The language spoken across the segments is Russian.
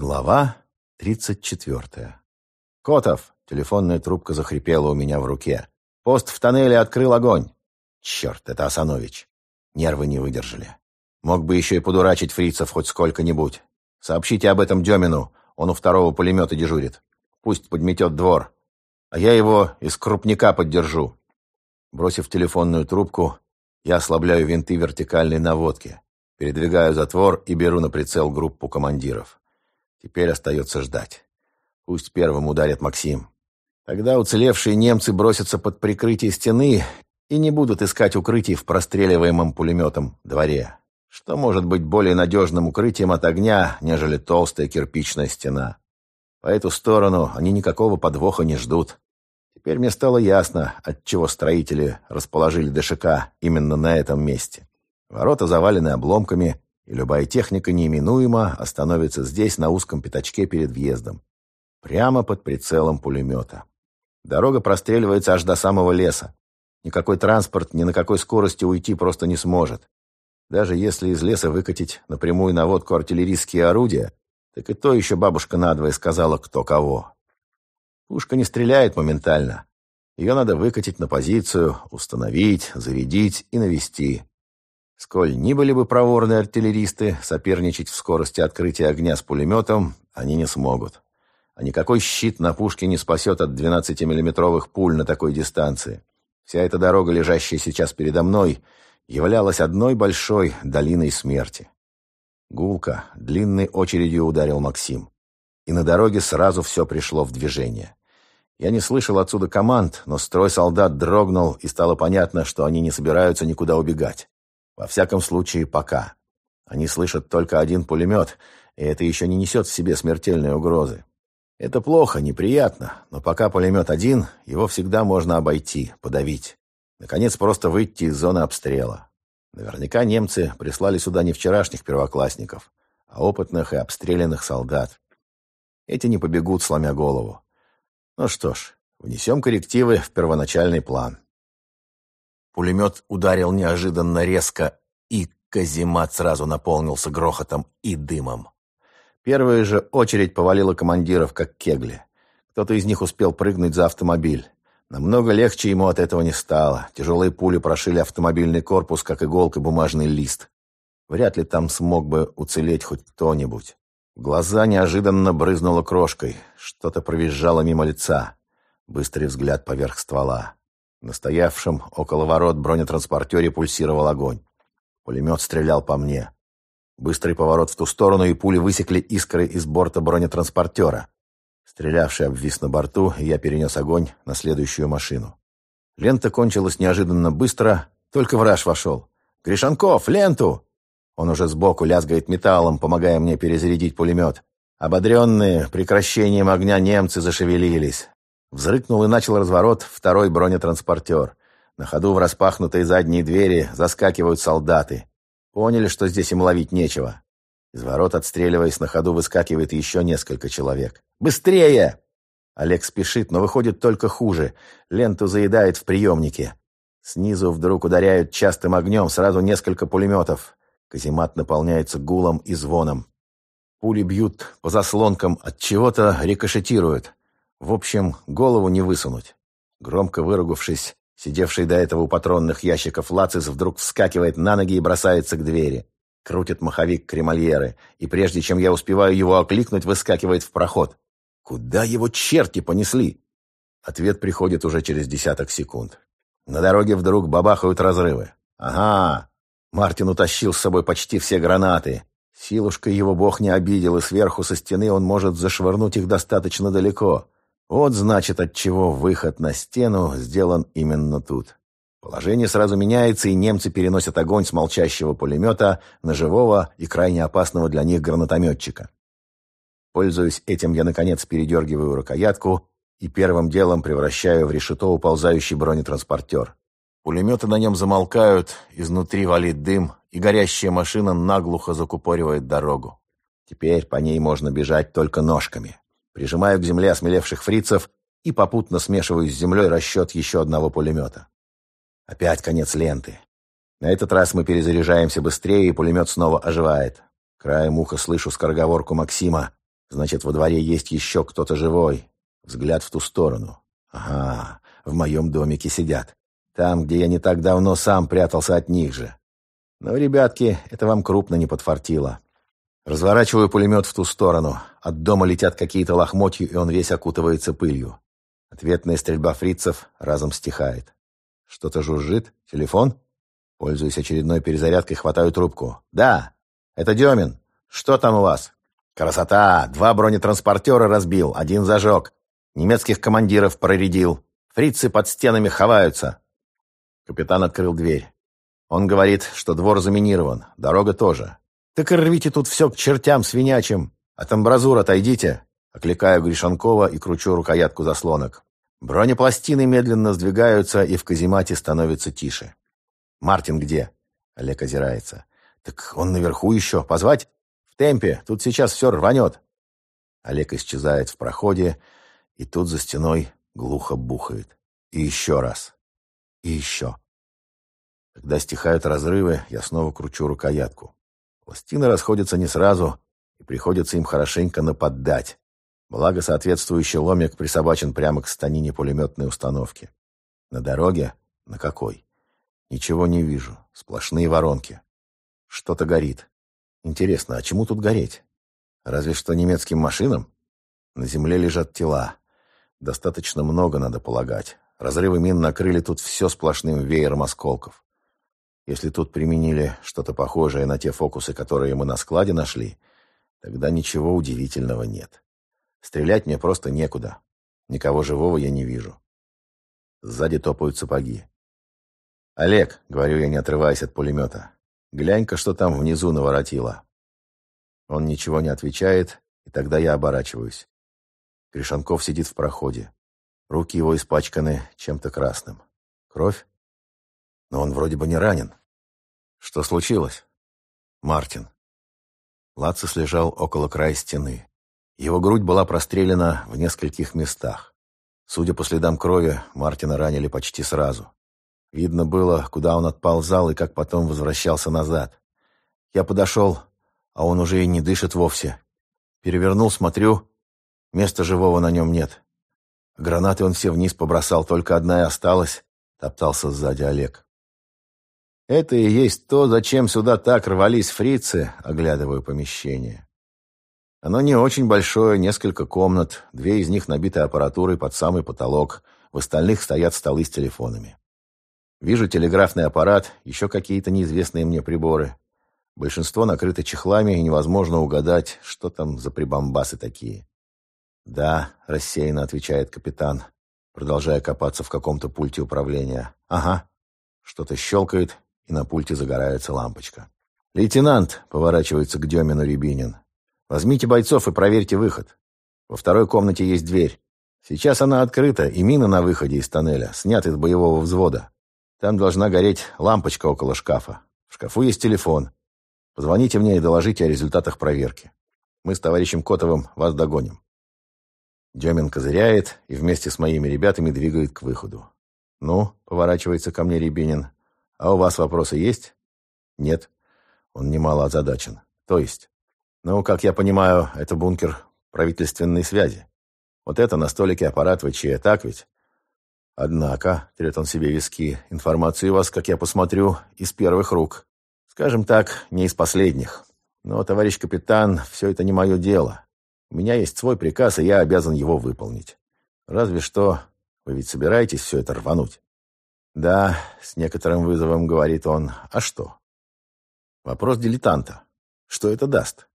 Глава 34. «Котов!» — телефонная трубка захрипела у меня в руке. «Пост в тоннеле открыл огонь!» «Черт, это Асанович!» Нервы не выдержали. Мог бы еще и подурачить фрицев хоть сколько-нибудь. Сообщите об этом Демину, он у второго пулемета дежурит. Пусть подметет двор. А я его из крупника поддержу. Бросив телефонную трубку, я ослабляю винты вертикальной наводки, передвигаю затвор и беру на прицел группу командиров. Теперь остается ждать. Пусть первым ударит Максим. Тогда уцелевшие немцы бросятся под прикрытие стены и не будут искать укрытий в простреливаемом пулеметом дворе. Что может быть более надежным укрытием от огня, нежели толстая кирпичная стена? По эту сторону они никакого подвоха не ждут. Теперь мне стало ясно, отчего строители расположили ДШК именно на этом месте. Ворота завалены обломками, и любая техника неименуемо остановится здесь, на узком пятачке перед въездом, прямо под прицелом пулемета. Дорога простреливается аж до самого леса. Никакой транспорт ни на какой скорости уйти просто не сможет. Даже если из леса выкатить напрямую наводку артиллерийские орудия, так и то еще бабушка надвое сказала, кто кого. Пушка не стреляет моментально. Ее надо выкатить на позицию, установить, зарядить и навести. Сколь ни были бы проворные артиллеристы, соперничать в скорости открытия огня с пулеметом они не смогут. А никакой щит на пушке не спасет от 12-миллиметровых пуль на такой дистанции. Вся эта дорога, лежащая сейчас передо мной, являлась одной большой долиной смерти. Гулко, длинной очередью ударил Максим. И на дороге сразу все пришло в движение. Я не слышал отсюда команд, но строй солдат дрогнул, и стало понятно, что они не собираются никуда убегать. Во всяком случае, пока. Они слышат только один пулемет, и это еще не несет в себе смертельной угрозы. Это плохо, неприятно, но пока пулемет один, его всегда можно обойти, подавить. Наконец, просто выйти из зоны обстрела. Наверняка немцы прислали сюда не вчерашних первоклассников, а опытных и обстрелянных солдат. Эти не побегут, сломя голову. Ну что ж, внесем коррективы в первоначальный план. Пулемет ударил неожиданно резко, и каземат сразу наполнился грохотом и дымом. Первая же очередь повалила командиров, как кегли. Кто-то из них успел прыгнуть за автомобиль. Намного легче ему от этого не стало. Тяжелые пули прошили автомобильный корпус, как иголкой бумажный лист. Вряд ли там смог бы уцелеть хоть кто-нибудь. В глаза неожиданно брызнуло крошкой. Что-то провизжало мимо лица. Быстрый взгляд поверх ствола. На стоявшем около ворот бронетранспортере пульсировал огонь. Пулемет стрелял по мне. Быстрый поворот в ту сторону, и пули высекли искры из борта бронетранспортера. Стрелявший обвис на борту, и я перенес огонь на следующую машину. Лента кончилась неожиданно быстро, только враж вошел. «Гришанков, ленту!» Он уже сбоку лязгает металлом, помогая мне перезарядить пулемет. Ободренные прекращением огня немцы зашевелились. Взрыкнул и начал разворот второй бронетранспортер. На ходу в распахнутые задние двери заскакивают солдаты. Поняли, что здесь им ловить нечего. Из ворот, отстреливаясь на ходу, выскакивает еще несколько человек. «Быстрее!» Олег спешит, но выходит только хуже. Ленту заедает в приемнике. Снизу вдруг ударяют частым огнем сразу несколько пулеметов. Каземат наполняется гулом и звоном. Пули бьют по заслонкам, от чего-то рикошетируют. В общем, голову не высунуть. Громко выругавшись, сидевший до этого у патронных ящиков Лацис вдруг вскакивает на ноги и бросается к двери. Крутит маховик кремольеры, и прежде чем я успеваю его окликнуть, выскакивает в проход. Куда его черти понесли? Ответ приходит уже через десяток секунд. На дороге вдруг бабахают разрывы. Ага, Мартин утащил с собой почти все гранаты. Силушкой его бог не обидел, и сверху со стены он может зашвырнуть их достаточно далеко. Вот значит, отчего выход на стену сделан именно тут. Положение сразу меняется, и немцы переносят огонь с молчащего пулемета на живого и крайне опасного для них гранатометчика. Пользуясь этим, я, наконец, передергиваю рукоятку и первым делом превращаю в решето уползающий бронетранспортер. Пулеметы на нем замолкают, изнутри валит дым, и горящая машина наглухо закупоривает дорогу. Теперь по ней можно бежать только ножками. Прижимаю к земле осмелевших фрицев и попутно смешиваю с землей расчет еще одного пулемета. Опять конец ленты. На этот раз мы перезаряжаемся быстрее, и пулемет снова оживает. Краем уха слышу скороговорку Максима. Значит, во дворе есть еще кто-то живой. Взгляд в ту сторону. Ага, в моем домике сидят. Там, где я не так давно сам прятался от них же. Но, ребятки, это вам крупно не подфартило. Разворачиваю пулемет в ту сторону. От дома летят какие-то лохмотья, и он весь окутывается пылью. Ответная стрельба фрицев разом стихает. Что-то жужжит. Телефон? Пользуясь очередной перезарядкой, хватаю трубку. «Да, это Демин. Что там у вас?» «Красота! Два бронетранспортера разбил, один зажег. Немецких командиров проредил. Фрицы под стенами ховаются». Капитан открыл дверь. Он говорит, что двор заминирован, дорога тоже. «Так и рвите тут все к чертям свинячим! От амбразур отойдите!» Окликаю Гришанкова и кручу рукоятку заслонок. Бронепластины медленно сдвигаются, и в каземате становится тише. «Мартин где?» Олег озирается. «Так он наверху еще. Позвать?» «В темпе. Тут сейчас все рванет». Олег исчезает в проходе, и тут за стеной глухо бухает. И еще раз. И еще. Когда стихают разрывы, я снова кручу рукоятку. Пластины расходятся не сразу, и приходится им хорошенько наподдать. Благо, соответствующий ломик присобачен прямо к станине пулеметной установки. На дороге? На какой? Ничего не вижу. Сплошные воронки. Что-то горит. Интересно, а чему тут гореть? Разве что немецким машинам? На земле лежат тела. Достаточно много, надо полагать. Разрывы мин накрыли тут все сплошным веером осколков. Если тут применили что-то похожее на те фокусы, которые мы на складе нашли, тогда ничего удивительного нет. Стрелять мне просто некуда. Никого живого я не вижу. Сзади топают сапоги. «Олег», — говорю я, не отрываясь от пулемета, — «глянь-ка, что там внизу наворотило». Он ничего не отвечает, и тогда я оборачиваюсь. Кришанков сидит в проходе. Руки его испачканы чем-то красным. Кровь? Но он вроде бы не ранен. Что случилось? Мартин. Лацис лежал около края стены. Его грудь была прострелена в нескольких местах. Судя по следам крови, Мартина ранили почти сразу. Видно было, куда он отползал и как потом возвращался назад. Я подошел, а он уже и не дышит вовсе. Перевернул, смотрю, места живого на нем нет. Гранаты он все вниз побросал, только одна и осталась, топтался сзади Олег. Это и есть то, зачем сюда так рвались фрицы, оглядываю помещение. Оно не очень большое, несколько комнат, две из них набиты аппаратурой под самый потолок, в остальных стоят столы с телефонами. Вижу телеграфный аппарат, еще какие-то неизвестные мне приборы. Большинство накрыто чехлами, и невозможно угадать, что там за прибамбасы такие. «Да», — рассеянно отвечает капитан, продолжая копаться в каком-то пульте управления. «Ага». Что-то щелкает, и на пульте загорается лампочка. «Лейтенант», — поворачивается к Демину Рябинин, Возьмите бойцов и проверьте выход. Во второй комнате есть дверь. Сейчас она открыта, и мина на выходе из тоннеля, снят из боевого взвода. Там должна гореть лампочка около шкафа. В шкафу есть телефон. Позвоните мне и доложите о результатах проверки. Мы с товарищем Котовым вас догоним. Демин козыряет и вместе с моими ребятами двигает к выходу. «Ну?» — поворачивается ко мне Рябинин. «А у вас вопросы есть?» «Нет». Он немало озадачен. «То есть?» Ну, как я понимаю, это бункер правительственной связи. Вот это на столике аппарат ВЧ, так ведь? Однако, трет он себе виски, информацию у вас, как я посмотрю, из первых рук. Скажем так, не из последних. Но, товарищ капитан, все это не мое дело. У меня есть свой приказ, и я обязан его выполнить. Разве что вы ведь собираетесь все это рвануть? Да, с некоторым вызовом говорит он. А что? Вопрос дилетанта. Что это даст?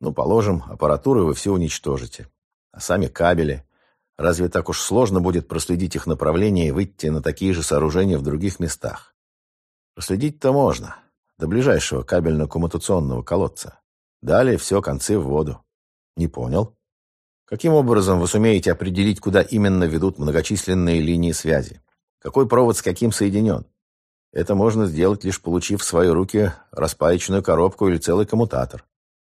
Ну, положим, аппаратуру вы все уничтожите. А сами кабели. Разве так уж сложно будет проследить их направление и выйти на такие же сооружения в других местах? Проследить-то можно. До ближайшего кабельно-коммутационного колодца. Далее все, концы в воду. Не понял? Каким образом вы сумеете определить, куда именно ведут многочисленные линии связи? Какой провод с каким соединен? Это можно сделать, лишь получив в свои руки распаечную коробку или целый коммутатор.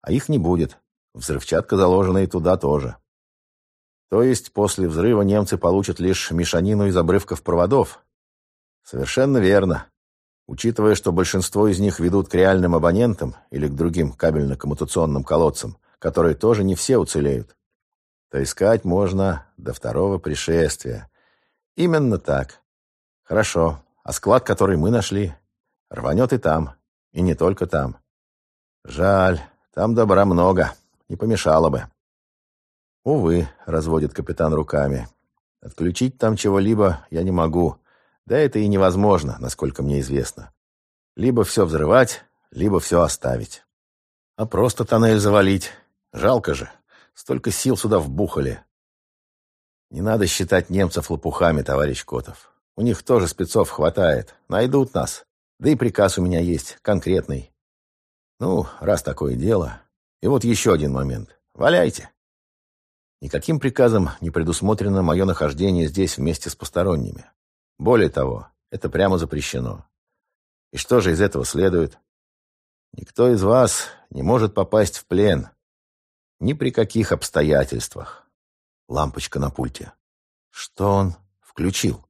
А их не будет. Взрывчатка заложена и туда тоже. То есть после взрыва немцы получат лишь мешанину из обрывков проводов? Совершенно верно. Учитывая, что большинство из них ведут к реальным абонентам или к другим кабельно-коммутационным колодцам, которые тоже не все уцелеют, то искать можно до второго пришествия. Именно так. Хорошо. А склад, который мы нашли, рванет и там. И не только там. Жаль. Там добра много. Не помешало бы. Увы, разводит капитан руками. Отключить там чего-либо я не могу. Да это и невозможно, насколько мне известно. Либо все взрывать, либо все оставить. А просто тоннель завалить. Жалко же. Столько сил сюда вбухали. Не надо считать немцев лопухами, товарищ Котов. У них тоже спецов хватает. Найдут нас. Да и приказ у меня есть, конкретный. Ну, раз такое дело. И вот еще один момент. Валяйте. Никаким приказом не предусмотрено мое нахождение здесь вместе с посторонними. Более того, это прямо запрещено. И что же из этого следует? Никто из вас не может попасть в плен. Ни при каких обстоятельствах. Лампочка на пульте. Что он включил?